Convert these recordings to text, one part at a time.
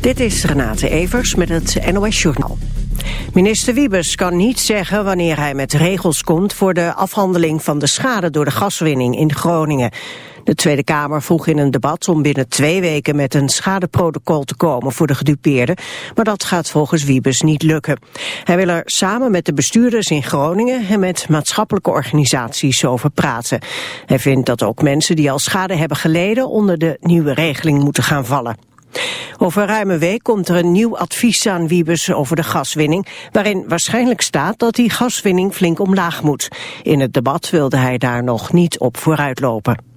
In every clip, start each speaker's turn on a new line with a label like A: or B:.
A: Dit is Renate Evers met het NOS Journaal. Minister Wiebes kan niet zeggen wanneer hij met regels komt... voor de afhandeling van de schade door de gaswinning in Groningen. De Tweede Kamer vroeg in een debat om binnen twee weken... met een schadeprotocol te komen voor de gedupeerden. Maar dat gaat volgens Wiebes niet lukken. Hij wil er samen met de bestuurders in Groningen... en met maatschappelijke organisaties over praten. Hij vindt dat ook mensen die al schade hebben geleden... onder de nieuwe regeling moeten gaan vallen. Over ruim een week komt er een nieuw advies aan Wiebes over de gaswinning, waarin waarschijnlijk staat dat die gaswinning flink omlaag moet. In het debat wilde hij daar nog niet op vooruitlopen.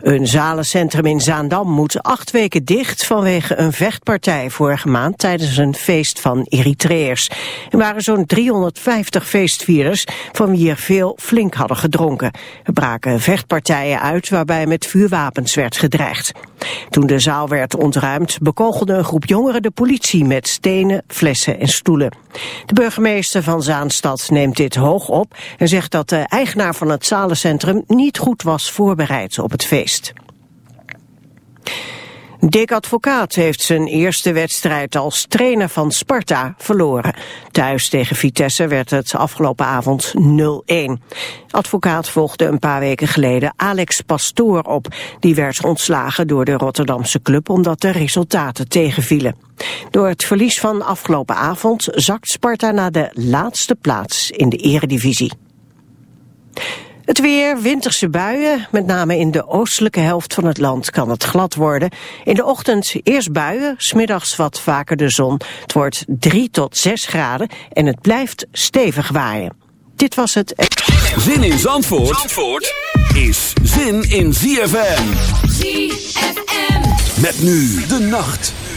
A: Een zalencentrum in Zaandam moet acht weken dicht vanwege een vechtpartij vorige maand tijdens een feest van Eritreërs. Er waren zo'n 350 feestvierders van wie er veel flink hadden gedronken. Er braken vechtpartijen uit waarbij met vuurwapens werd gedreigd. Toen de zaal werd ontruimd bekogelde een groep jongeren de politie met stenen, flessen en stoelen. De burgemeester van Zaanstad neemt dit hoog op en zegt dat de eigenaar van het zalencentrum niet goed was voorbereid op het feest. Dick Advocaat heeft zijn eerste wedstrijd als trainer van Sparta verloren. Thuis tegen Vitesse werd het afgelopen avond 0-1. Advocaat volgde een paar weken geleden Alex Pastoor op. Die werd ontslagen door de Rotterdamse club omdat de resultaten tegenvielen. Door het verlies van afgelopen avond zakt Sparta naar de laatste plaats in de eredivisie. Het weer, winterse buien, met name in de oostelijke helft van het land kan het glad worden. In de ochtend eerst buien, smiddags wat vaker de zon. Het wordt 3 tot 6 graden en het blijft stevig waaien. Dit was het...
B: Zin in Zandvoort, Zandvoort is zin in ZFM. ZFM. Met nu de nacht.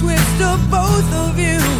B: Twist of both of you.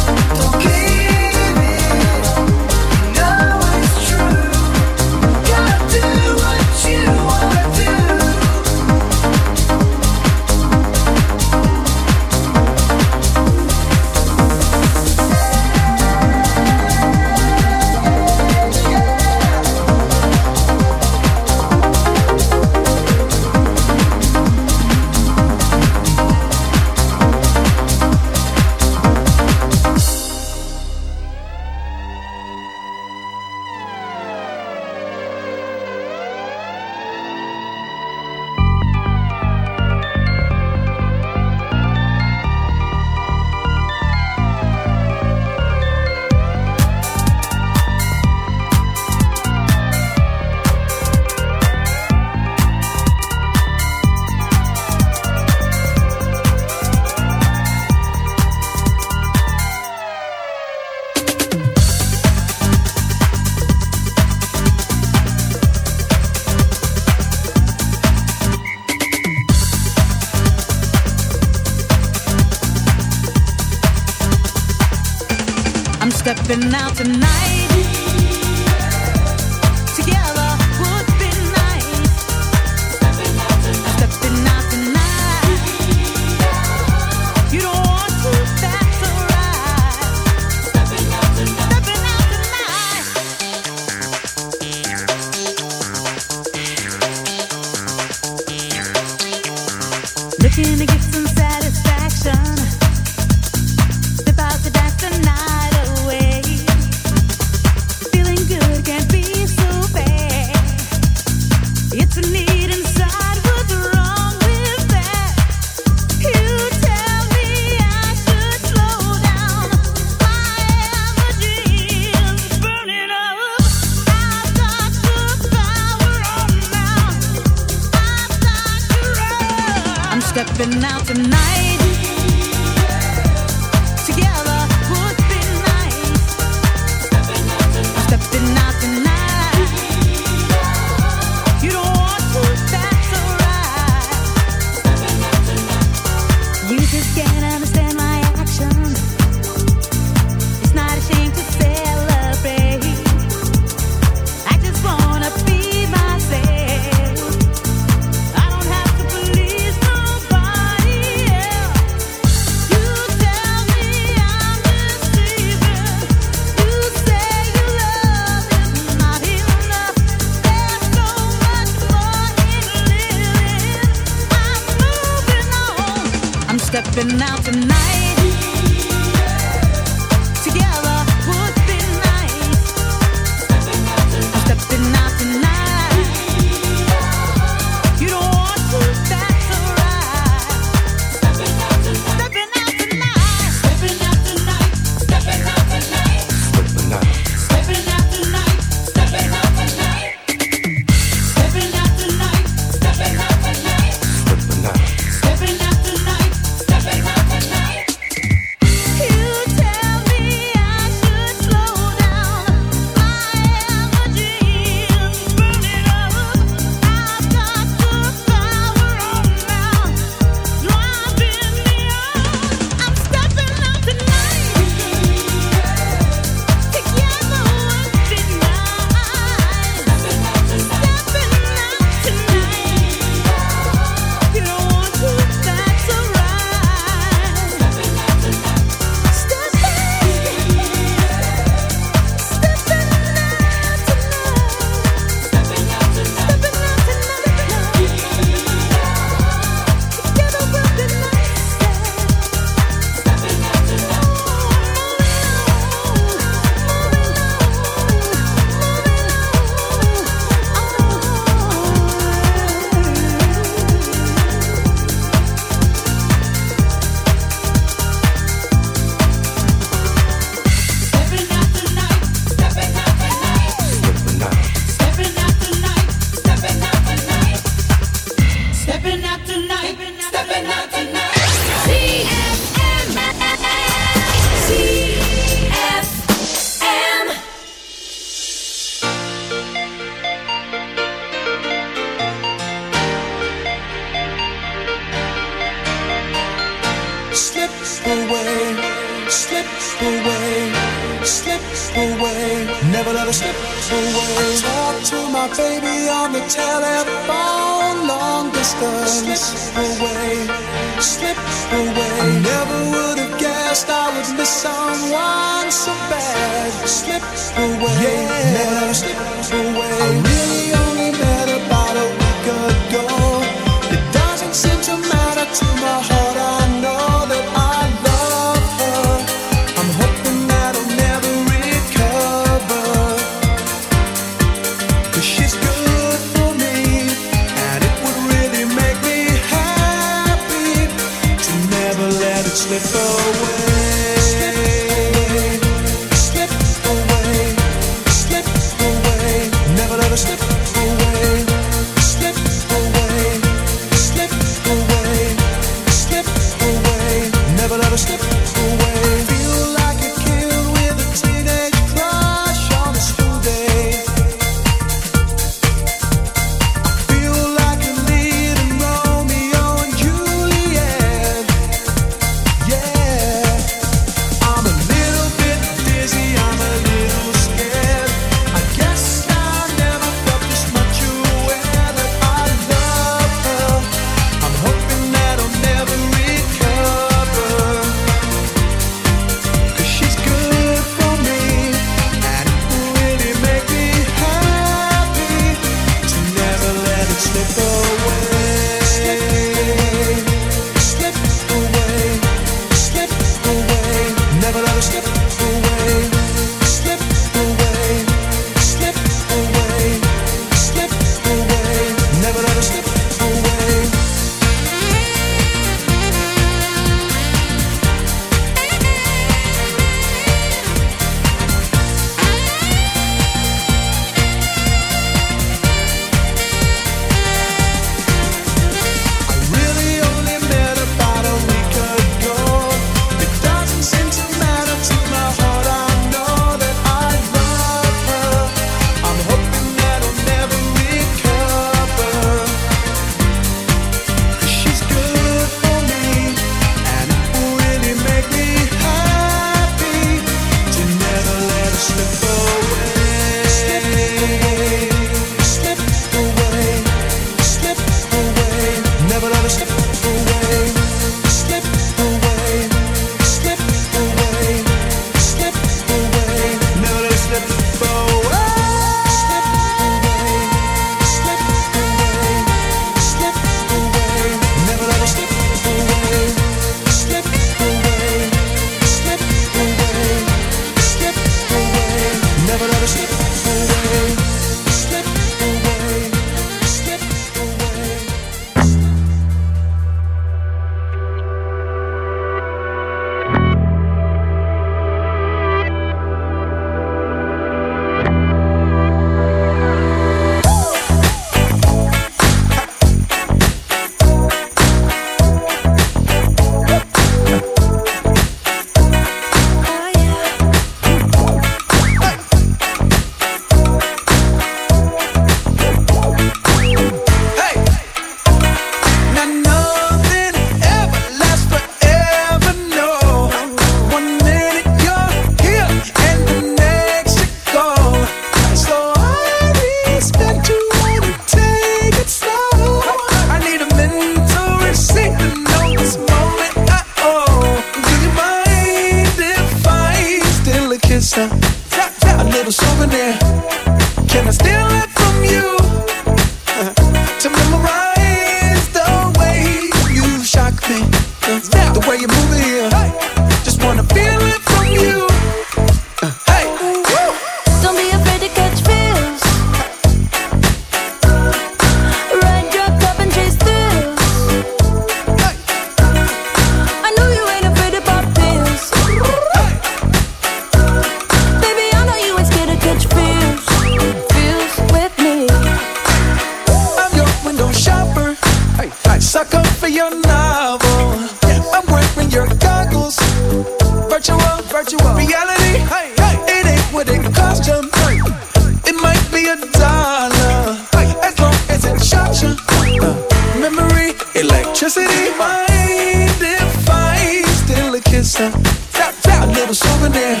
C: A
D: kiss? Uh, a little souvenir.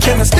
D: Can I steal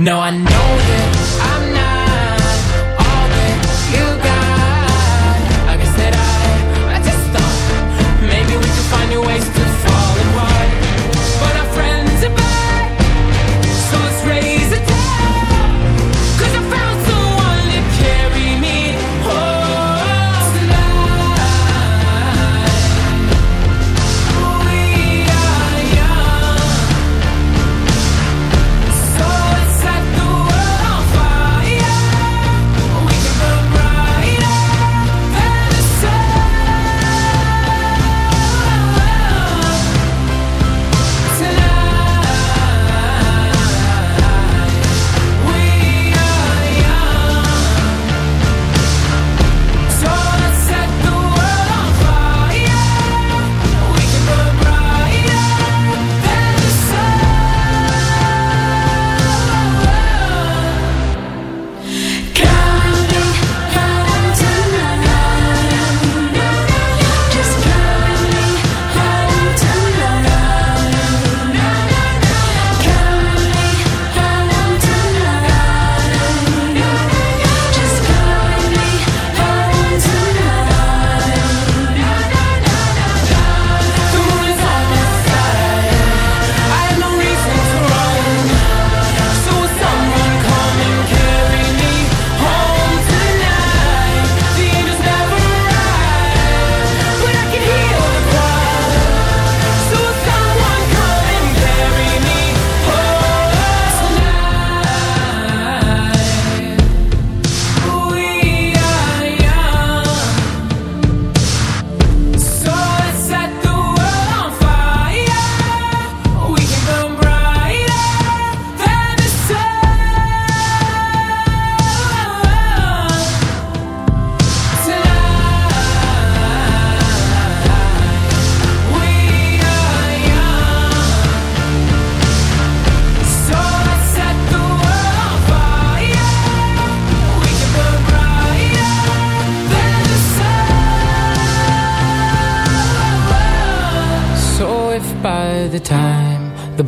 E: No, I know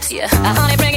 F: tips, yeah. I honey bring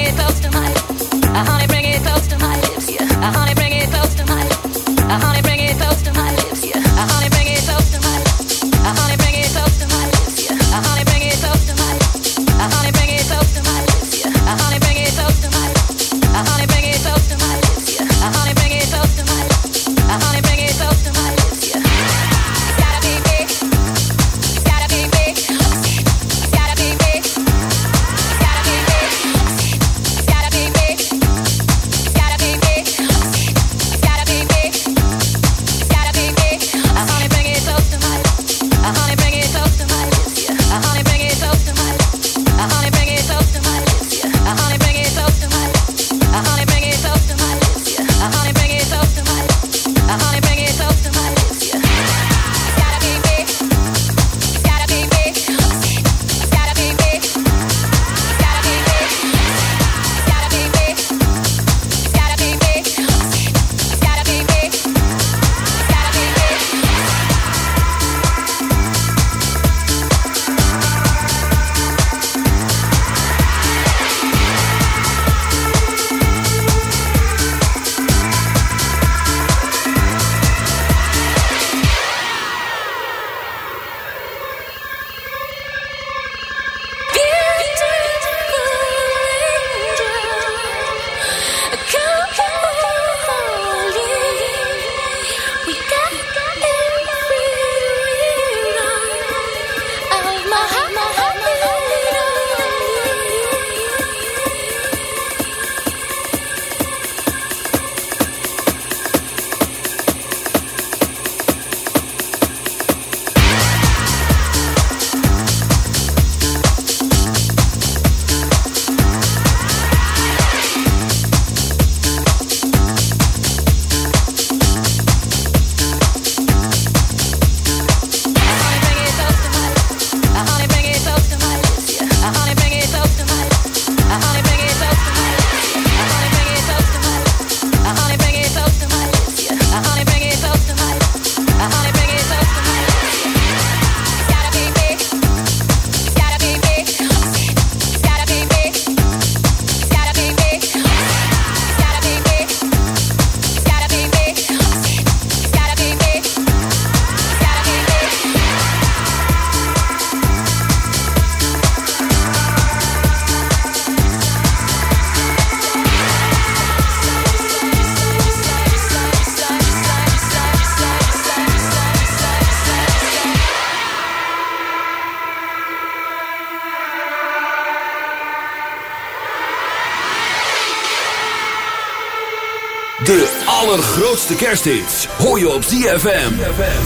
G: Allerlaatste kersthits. Hoor je op ZFM.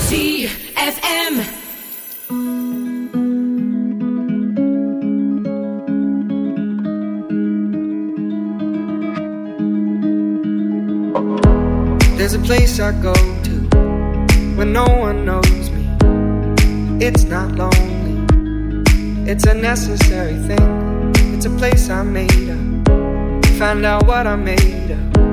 H: ZFM.
I: There's a place I go to when no one knows me. It's not lonely. It's a necessary thing. It's a place I made up. Find out what I made up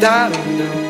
J: Da dum